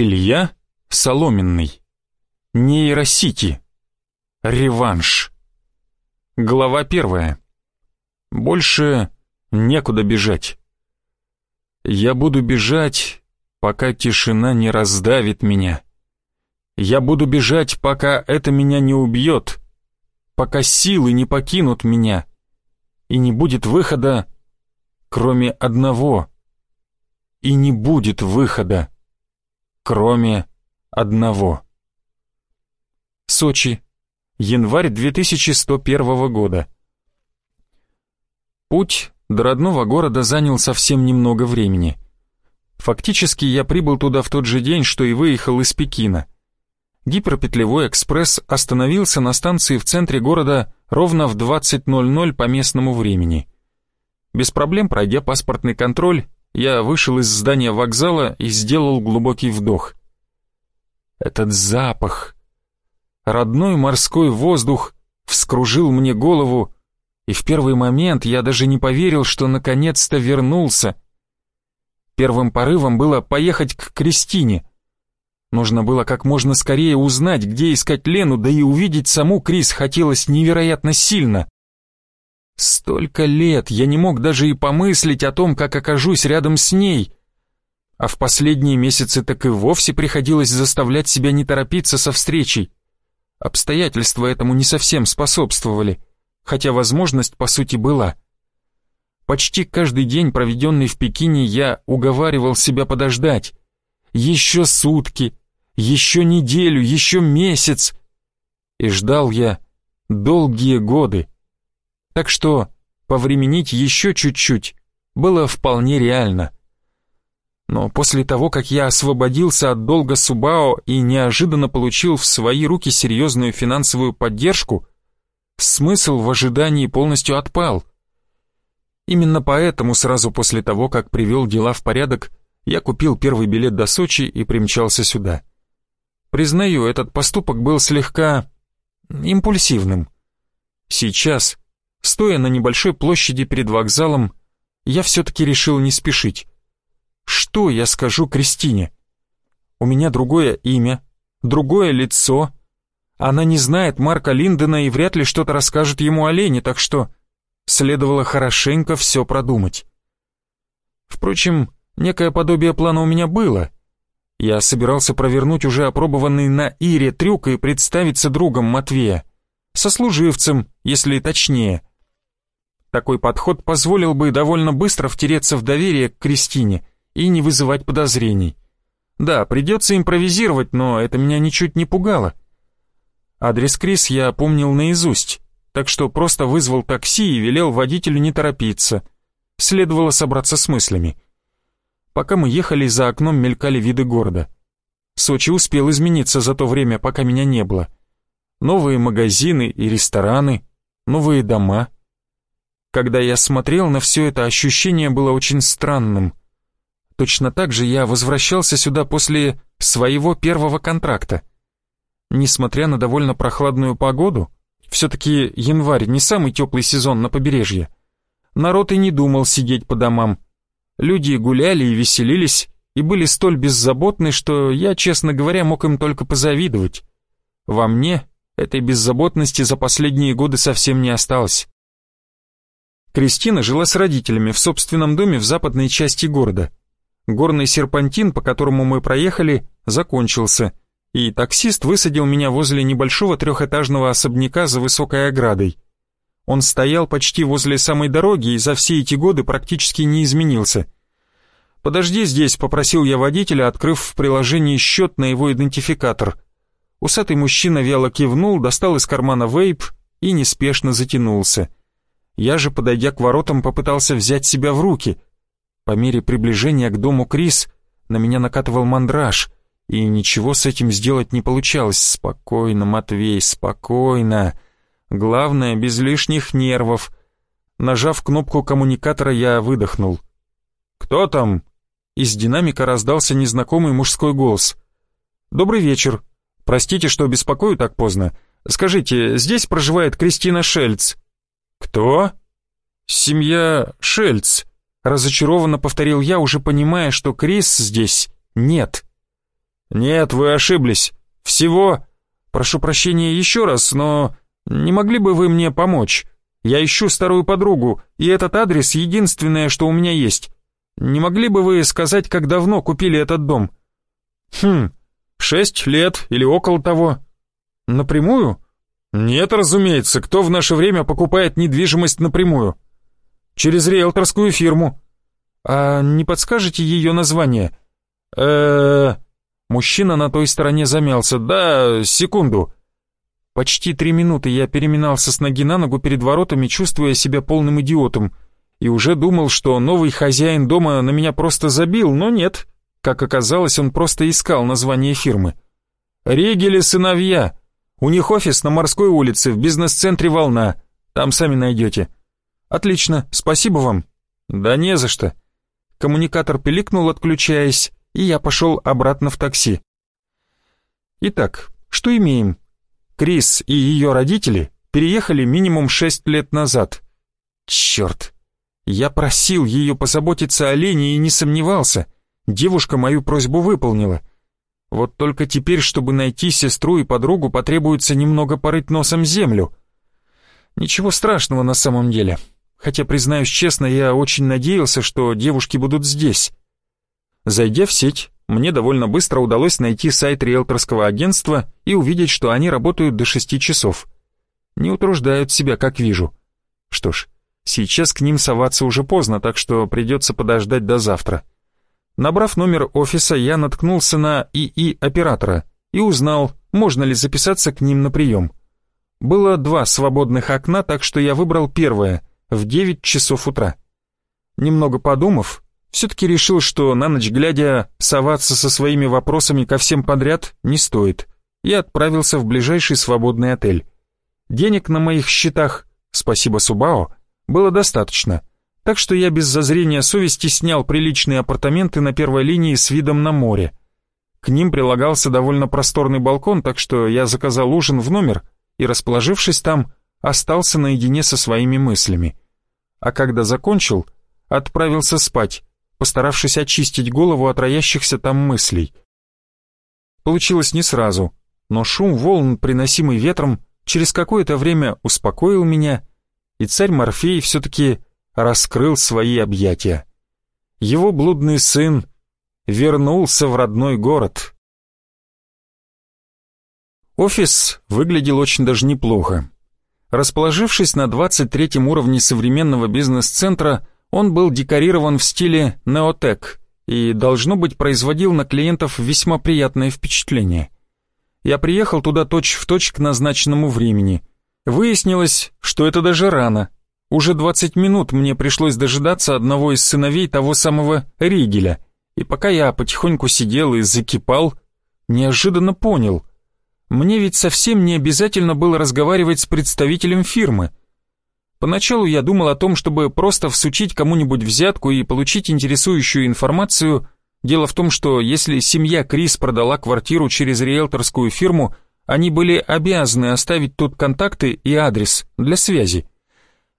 Илья Соломенный. Нейросити. Реванш. Глава первая. Больше некуда бежать. Я буду бежать, пока тишина не раздавит меня. Я буду бежать, пока это меня не убьет, пока силы не покинут меня, и не будет выхода, кроме одного. И не будет выхода, кроме одного. Сочи, январь 2101 года. Путь до родного города занял совсем немного времени. Фактически я прибыл туда в тот же день, что и выехал из Пекина. Гиперпетлевой экспресс остановился на станции в центре города ровно в 20.00 по местному времени. Без проблем пройдя паспортный контроль, я вышел из здания вокзала и сделал глубокий вдох. Этот запах, родной морской воздух вскружил мне голову, и в первый момент я даже не поверил, что наконец-то вернулся. Первым порывом было поехать к Кристине. Нужно было как можно скорее узнать, где искать Лену, да и увидеть саму Крис хотелось невероятно сильно. Столько лет я не мог даже и помыслить о том, как окажусь рядом с ней. А в последние месяцы так и вовсе приходилось заставлять себя не торопиться со встречей. Обстоятельства этому не совсем способствовали хотя возможность по сути была. Почти каждый день, проведенный в Пекине, я уговаривал себя подождать. Еще сутки, еще неделю, еще месяц. И ждал я долгие годы. Так что повременить еще чуть-чуть было вполне реально. Но после того, как я освободился от долга Субао и неожиданно получил в свои руки серьезную финансовую поддержку, смысл в ожидании полностью отпал. Именно поэтому сразу после того, как привел дела в порядок, я купил первый билет до Сочи и примчался сюда. Признаю, этот поступок был слегка импульсивным. Сейчас, стоя на небольшой площади перед вокзалом, я все-таки решил не спешить. Что я скажу Кристине? У меня другое имя, другое лицо, она не знает Марка Линдена и вряд ли что-то расскажет ему о Лене, так что следовало хорошенько все продумать. Впрочем, некое подобие плана у меня было. Я собирался провернуть уже опробованный на Ире трюк и представиться другом Матвея, сослуживцем, если точнее. Такой подход позволил бы довольно быстро втереться в доверие к Кристине и не вызывать подозрений. Да, придется импровизировать, но это меня ничуть не пугало. Адрес Крис я помнил наизусть, так что просто вызвал такси и велел водителю не торопиться. Следовало собраться с мыслями. Пока мы ехали, за окном мелькали виды города. Сочи успел измениться за то время, пока меня не было. Новые магазины и рестораны, новые дома. Когда я смотрел на все это, ощущение было очень странным. Точно так же я возвращался сюда после своего первого контракта. Несмотря на довольно прохладную погоду, все-таки январь не самый теплый сезон на побережье, народ и не думал сидеть по домам. Люди гуляли и веселились, и были столь беззаботны, что я, честно говоря, мог им только позавидовать. Во мне этой беззаботности за последние годы совсем не осталось. Кристина жила с родителями в собственном доме в западной части города. Горный серпантин, по которому мы проехали, закончился – и таксист высадил меня возле небольшого трехэтажного особняка за высокой оградой. Он стоял почти возле самой дороги и за все эти годы практически не изменился. «Подожди здесь», — попросил я водителя, открыв в приложении счет на его идентификатор. Усатый мужчина вяло кивнул, достал из кармана вейп и неспешно затянулся. Я же, подойдя к воротам, попытался взять себя в руки. По мере приближения к дому Крис на меня накатывал мандраж — и ничего с этим сделать не получалось. Спокойно, Матвей, спокойно. Главное, без лишних нервов. Нажав кнопку коммуникатора, я выдохнул. «Кто там?» Из динамика раздался незнакомый мужской голос. «Добрый вечер. Простите, что беспокою так поздно. Скажите, здесь проживает Кристина Шельц?» «Кто?» «Семья Шельц», — разочарованно повторил я, уже понимая, что Крис здесь нет. «Нет, вы ошиблись. Всего...» «Прошу прощения еще раз, но не могли бы вы мне помочь? Я ищу старую подругу, и этот адрес единственное, что у меня есть. Не могли бы вы сказать, как давно купили этот дом?» «Хм, шесть лет или около того». «Напрямую?» «Нет, разумеется, кто в наше время покупает недвижимость напрямую?» «Через риэлторскую фирму». «А не подскажете ее название?» э Мужчина на той стороне замялся. «Да, секунду». Почти три минуты я переминался с ноги на ногу перед воротами, чувствуя себя полным идиотом, и уже думал, что новый хозяин дома на меня просто забил, но нет. Как оказалось, он просто искал название фирмы. «Ригели сыновья. У них офис на Морской улице, в бизнес-центре «Волна». Там сами найдете». «Отлично, спасибо вам». «Да не за что». Коммуникатор пиликнул, отключаясь, и я пошел обратно в такси. Итак, что имеем? Крис и ее родители переехали минимум шесть лет назад. Черт! Я просил ее позаботиться о Лене и не сомневался. Девушка мою просьбу выполнила. Вот только теперь, чтобы найти сестру и подругу, потребуется немного порыть носом землю. Ничего страшного на самом деле. Хотя, признаюсь честно, я очень надеялся, что девушки будут здесь. Зайдя в сеть, мне довольно быстро удалось найти сайт риэлторского агентства и увидеть, что они работают до шести часов. Не утруждают себя, как вижу. Что ж, сейчас к ним соваться уже поздно, так что придется подождать до завтра. Набрав номер офиса, я наткнулся на ИИ-оператора и узнал, можно ли записаться к ним на прием. Было два свободных окна, так что я выбрал первое, в 9 часов утра. Немного подумав, все-таки решил, что на ночь глядя соваться со своими вопросами ко всем подряд не стоит, и отправился в ближайший свободный отель. Денег на моих счетах, спасибо Субао, было достаточно, так что я без зазрения совести снял приличные апартаменты на первой линии с видом на море. К ним прилагался довольно просторный балкон, так что я заказал ужин в номер и, расположившись там, остался наедине со своими мыслями. А когда закончил, отправился спать, постаравшись очистить голову от роящихся там мыслей. Получилось не сразу, но шум волн, приносимый ветром, через какое-то время успокоил меня, и царь Морфей все-таки раскрыл свои объятия. Его блудный сын вернулся в родной город. Офис выглядел очень даже неплохо. Расположившись на 23 уровне современного бизнес-центра, он был декорирован в стиле неотек и, должно быть, производил на клиентов весьма приятное впечатление. Я приехал туда точь-в-точь точь к назначенному времени. Выяснилось, что это даже рано, уже 20 минут мне пришлось дожидаться одного из сыновей того самого Ригеля, и пока я потихоньку сидел и закипал, неожиданно понял. Мне ведь совсем не обязательно было разговаривать с представителем фирмы. Поначалу я думал о том, чтобы просто всучить кому-нибудь взятку и получить интересующую информацию. Дело в том, что если семья Крис продала квартиру через риэлторскую фирму, они были обязаны оставить тут контакты и адрес для связи.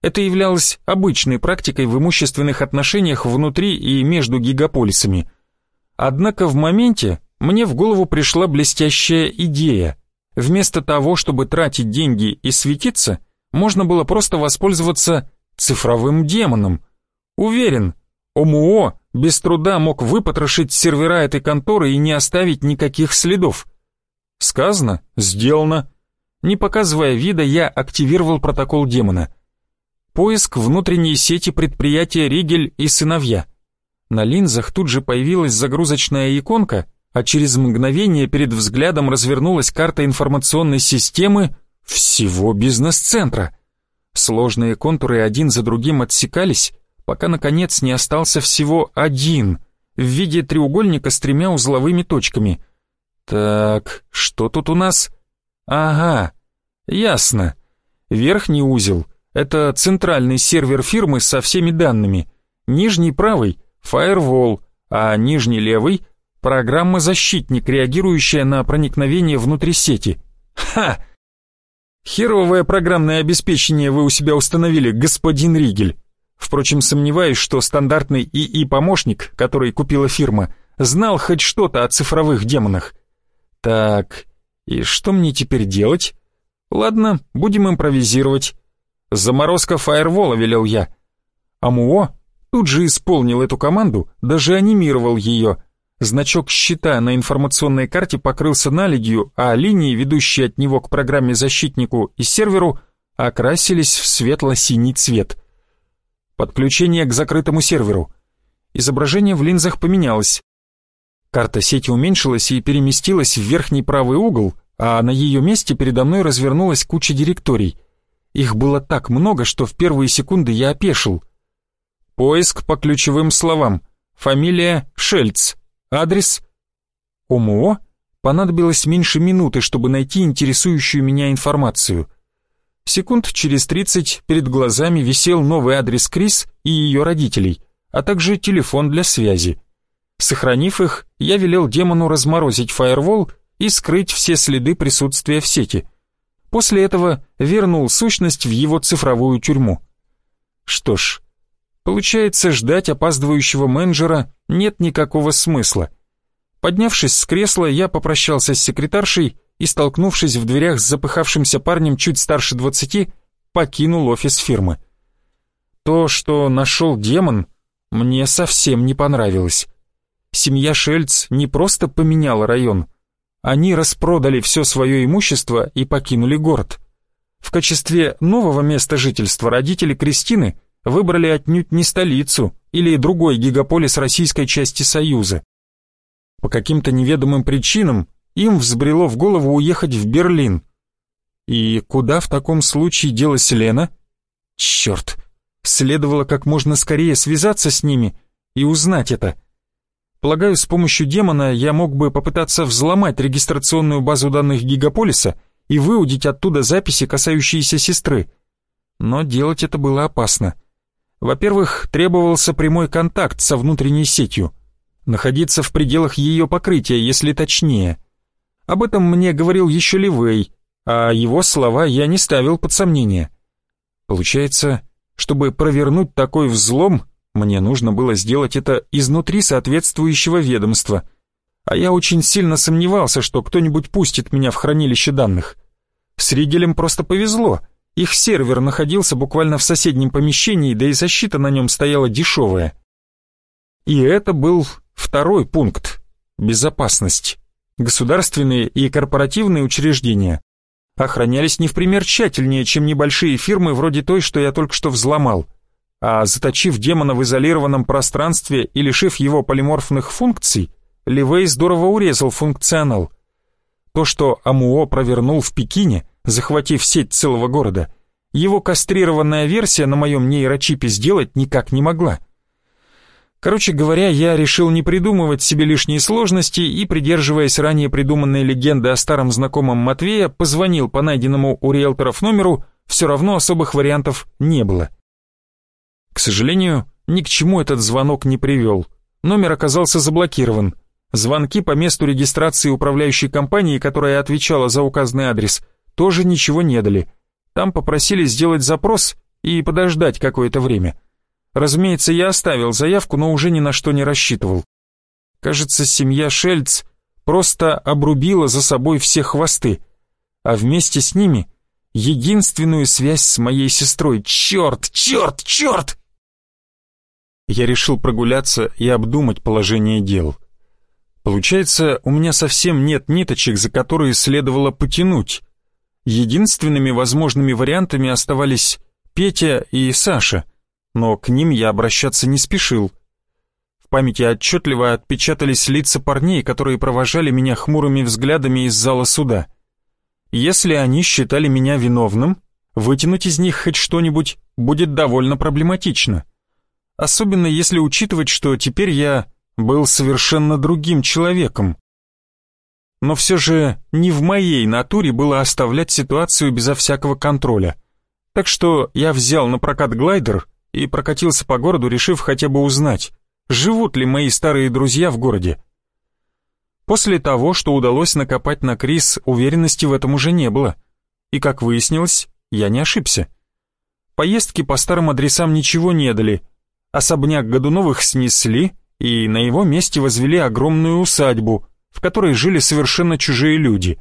Это являлось обычной практикой в имущественных отношениях внутри и между гигаполисами. Однако в моменте мне в голову пришла блестящая идея. Вместо того, чтобы тратить деньги и светиться, можно было просто воспользоваться цифровым демоном. Уверен, ОМУО без труда мог выпотрошить сервера этой конторы и не оставить никаких следов. Сказано, сделано. Не показывая вида, я активировал протокол демона — Поиск внутренней сети предприятия «Ригель и сыновья». На линзах тут же появилась загрузочная иконка, а через мгновение перед взглядом развернулась карта информационной системы всего бизнес-центра. Сложные контуры один за другим отсекались, пока наконец не остался всего один в виде треугольника с тремя узловыми точками. Так, что тут у нас? Ага, ясно. Верхний узел — это центральный сервер фирмы со всеми данными. Нижний правый — Firewall, а нижний левый — программа-защитник, реагирующая на проникновение внутри сети. Ха! Херовое программное обеспечение вы у себя установили, господин Ригель. Впрочем, сомневаюсь, что стандартный ИИ-помощник, который купила фирма, знал хоть что-то о цифровых демонах. Так, и что мне теперь делать? Ладно, будем импровизировать. Заморозка фаервола, велел я. Амуо тут же исполнил эту команду, даже анимировал ее. Значок щита на информационной карте покрылся наледью, а линии, ведущие от него к программе-защитнику и серверу, окрасились в светло-синий цвет. Подключение к закрытому серверу. Изображение в линзах поменялось. Карта сети уменьшилась и переместилась в верхний правый угол, а на ее месте передо мной развернулась куча директорий. Их было так много, что в первые секунды я опешил. Поиск по ключевым словам. Фамилия Шельц. Адрес ОМО понадобилось меньше минуты, чтобы найти интересующую меня информацию. Секунд через 30 перед глазами висел новый адрес Крис и ее родителей, а также телефон для связи. Сохранив их, я велел демону разморозить фаервол и скрыть все следы присутствия в сети. После этого вернул сущность в его цифровую тюрьму. Что ж, Получается, ждать опаздывающего менеджера нет никакого смысла. Поднявшись с кресла, я попрощался с секретаршей и, столкнувшись в дверях с запыхавшимся парнем чуть старше двадцати, покинул офис фирмы. То, что нашел демон, мне совсем не понравилось. Семья Шельц не просто поменяла район, они распродали все свое имущество и покинули город. В качестве нового места жительства родители Кристины – выбрали отнюдь не столицу или другой гигаполис российской части Союза. По каким-то неведомым причинам им взбрело в голову уехать в Берлин. И куда в таком случае делась Лена? Черт, следовало как можно скорее связаться с ними и узнать это. Полагаю, с помощью демона я мог бы попытаться взломать регистрационную базу данных Гигаполиса и выудить оттуда записи, касающиеся сестры. Но делать это было опасно. Во-первых, требовался прямой контакт со внутренней сетью, находиться в пределах ее покрытия, если точнее. Об этом мне говорил еще Ливей, а его слова я не ставил под сомнение. Получается, чтобы провернуть такой взлом, мне нужно было сделать это изнутри соответствующего ведомства, а я очень сильно сомневался, что кто-нибудь пустит меня в хранилище данных. С Ригелем просто повезло — их сервер находился буквально в соседнем помещении, да и защита на нем стояла дешевая. И это был второй пункт – безопасность. Государственные и корпоративные учреждения охранялись не в пример тщательнее, чем небольшие фирмы вроде той, что я только что взломал. А заточив демона в изолированном пространстве и лишив его полиморфных функций, Ливей здорово урезал функционал. То, что Амуо провернул в Пекине, захватив сеть целого города, его кастрированная версия на моем нейрочипе сделать никак не могла. Короче говоря, я решил не придумывать себе лишние сложности и, придерживаясь ранее придуманной легенды о старом знакомом Матвея, позвонил по найденному у риэлторов номеру, все равно особых вариантов не было. К сожалению, ни к чему этот звонок не привел. Номер оказался заблокирован. Звонки по месту регистрации управляющей компании, которая отвечала за указанный адрес – тоже ничего не дали. Там попросили сделать запрос и подождать какое-то время. Разумеется, я оставил заявку, но уже ни на что не рассчитывал. Кажется, семья Шельц просто обрубила за собой все хвосты, а вместе с ними единственную связь с моей сестрой. Черт, черт, черт! Я решил прогуляться и обдумать положение дел. Получается, у меня совсем нет ниточек, за которые следовало потянуть. Единственными возможными вариантами оставались Петя и Саша, но к ним я обращаться не спешил. В памяти отчетливо отпечатались лица парней, которые провожали меня хмурыми взглядами из зала суда. Если они считали меня виновным, вытянуть из них хоть что-нибудь будет довольно проблематично. Особенно если учитывать, что теперь я был совершенно другим человеком но все же не в моей натуре было оставлять ситуацию безо всякого контроля. Так что я взял на прокат глайдер и прокатился по городу, решив хотя бы узнать, живут ли мои старые друзья в городе. После того, что удалось накопать на Крис, уверенности в этом уже не было. И, как выяснилось, я не ошибся. Поездки по старым адресам ничего не дали. Особняк Годуновых снесли, и на его месте возвели огромную усадьбу, в которой жили совершенно чужие люди.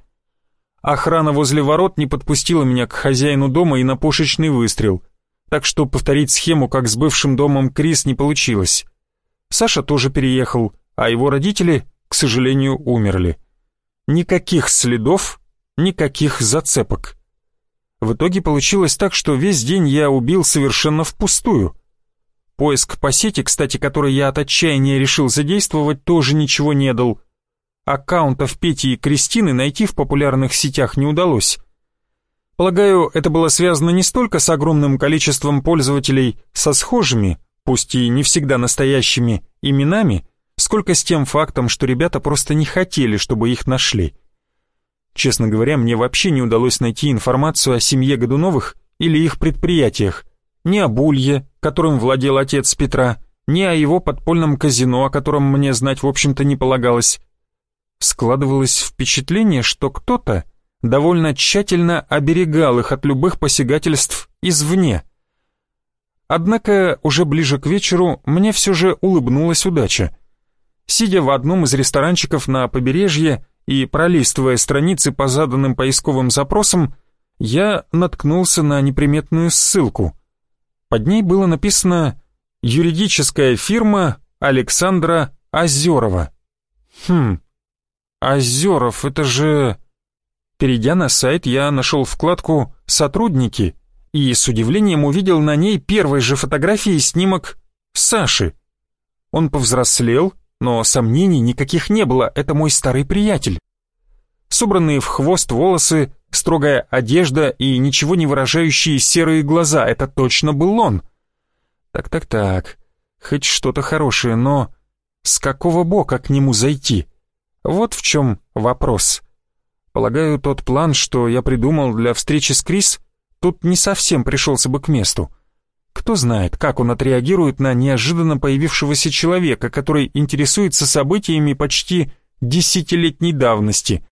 Охрана возле ворот не подпустила меня к хозяину дома и на пушечный выстрел, так что повторить схему, как с бывшим домом Крис, не получилось. Саша тоже переехал, а его родители, к сожалению, умерли. Никаких следов, никаких зацепок. В итоге получилось так, что весь день я убил совершенно впустую. Поиск по сети, кстати, который я от отчаяния решил задействовать, тоже ничего не дал. Аккаунтов Пети и Кристины найти в популярных сетях не удалось. Полагаю, это было связано не столько с огромным количеством пользователей со схожими, пусть и не всегда настоящими, именами, сколько с тем фактом, что ребята просто не хотели, чтобы их нашли. Честно говоря, мне вообще не удалось найти информацию о семье Годуновых или их предприятиях, ни о Булье, которым владел отец Петра, ни о его подпольном казино, о котором мне знать, в общем-то, не полагалось. Складывалось впечатление, что кто-то довольно тщательно оберегал их от любых посягательств извне. Однако уже ближе к вечеру мне все же улыбнулась удача. Сидя в одном из ресторанчиков на побережье, и пролистывая страницы по заданным поисковым запросам, я наткнулся на неприметную ссылку. Под ней было написано «Юридическая фирма Александра Озерова». Хм, Озеров, это же... Перейдя на сайт, я нашел вкладку «Сотрудники» и с удивлением увидел на ней первой же фотографии снимок Саши. Он повзрослел, но сомнений никаких не было, это мой старый приятель. Собранные в хвост волосы, строгая одежда и ничего не выражающие серые глаза, это точно был он. Так-так-так, хоть что-то хорошее, но с какого бока к нему зайти? Вот в чем вопрос. Полагаю, тот план, что я придумал для встречи с Крис, тут не совсем пришелся бы к месту. Кто знает, как он отреагирует на неожиданно появившегося человека, который интересуется событиями почти десятилетней давности.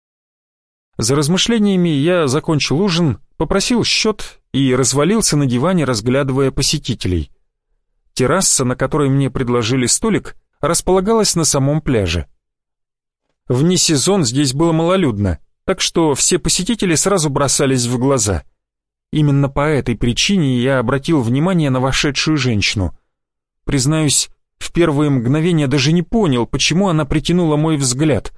За размышлениями я закончил ужин, попросил счет и развалился на диване, разглядывая посетителей. Терраса, на которой мне предложили столик, располагалась на самом пляже. Вне сезон здесь было малолюдно, так что все посетители сразу бросались в глаза — Именно по этой причине я обратил внимание на вошедшую женщину. Признаюсь, в первые мгновения даже не понял, почему она притянула мой взгляд.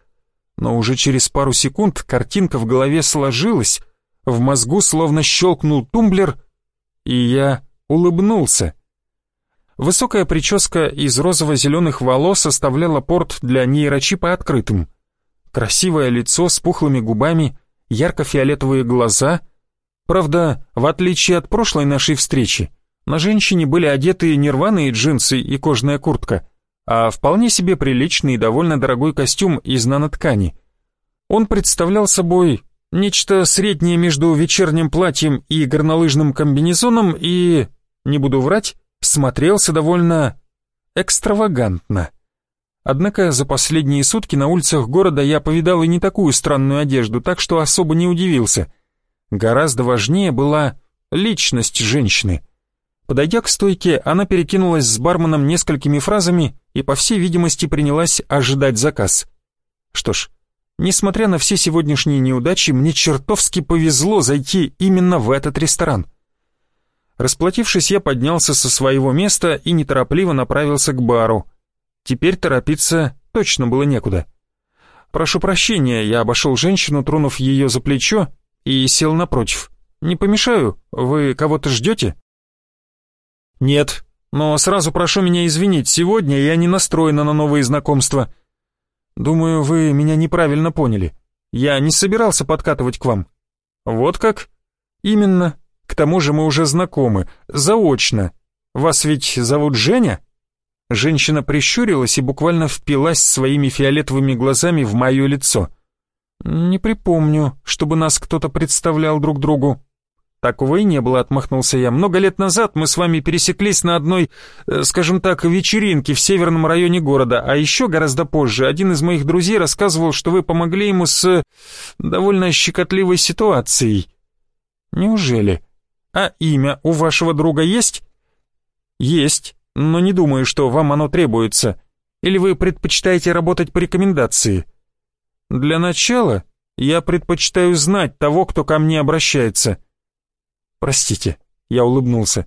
Но уже через пару секунд картинка в голове сложилась, в мозгу словно щелкнул тумблер, и я улыбнулся. Высокая прическа из розово-зеленых волос оставляла порт для нейрочипа открытым. Красивое лицо с пухлыми губами, ярко-фиолетовые глаза — Правда, в отличие от прошлой нашей встречи, на женщине были одеты не рваные джинсы и кожаная куртка, а вполне себе приличный и довольно дорогой костюм из наноткани. Он представлял собой нечто среднее между вечерним платьем и горнолыжным комбинезоном и, не буду врать, смотрелся довольно экстравагантно. Однако за последние сутки на улицах города я повидал и не такую странную одежду, так что особо не удивился — Гораздо важнее была личность женщины. Подойдя к стойке, она перекинулась с барменом несколькими фразами и, по всей видимости, принялась ожидать заказ. Что ж, несмотря на все сегодняшние неудачи, мне чертовски повезло зайти именно в этот ресторан. Расплатившись, я поднялся со своего места и неторопливо направился к бару. Теперь торопиться точно было некуда. «Прошу прощения», я обошел женщину, тронув ее за плечо и сел напротив. «Не помешаю? Вы кого-то ждете?» «Нет, но сразу прошу меня извинить, сегодня я не настроена на новые знакомства. Думаю, вы меня неправильно поняли. Я не собирался подкатывать к вам». «Вот как?» «Именно. К тому же мы уже знакомы. Заочно. Вас ведь зовут Женя?» Женщина прищурилась и буквально впилась своими фиолетовыми глазами в мое лицо. «Не припомню, чтобы нас кто-то представлял друг другу». «Такого и не было», — отмахнулся я. «Много лет назад мы с вами пересеклись на одной, э, скажем так, вечеринке в северном районе города, а еще гораздо позже один из моих друзей рассказывал, что вы помогли ему с довольно щекотливой ситуацией». «Неужели? А имя у вашего друга есть?» «Есть, но не думаю, что вам оно требуется. Или вы предпочитаете работать по рекомендации?» Для начала я предпочитаю знать того, кто ко мне обращается. Простите, я улыбнулся.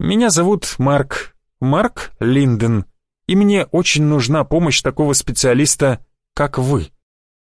Меня зовут Марк, Марк Линден, и мне очень нужна помощь такого специалиста, как вы.